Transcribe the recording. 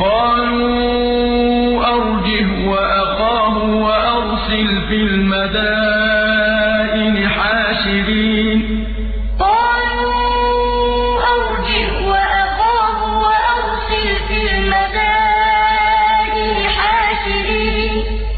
قالوا أرجه وأخاه وأرسل في المدائن حاشرين. قالوا أرجه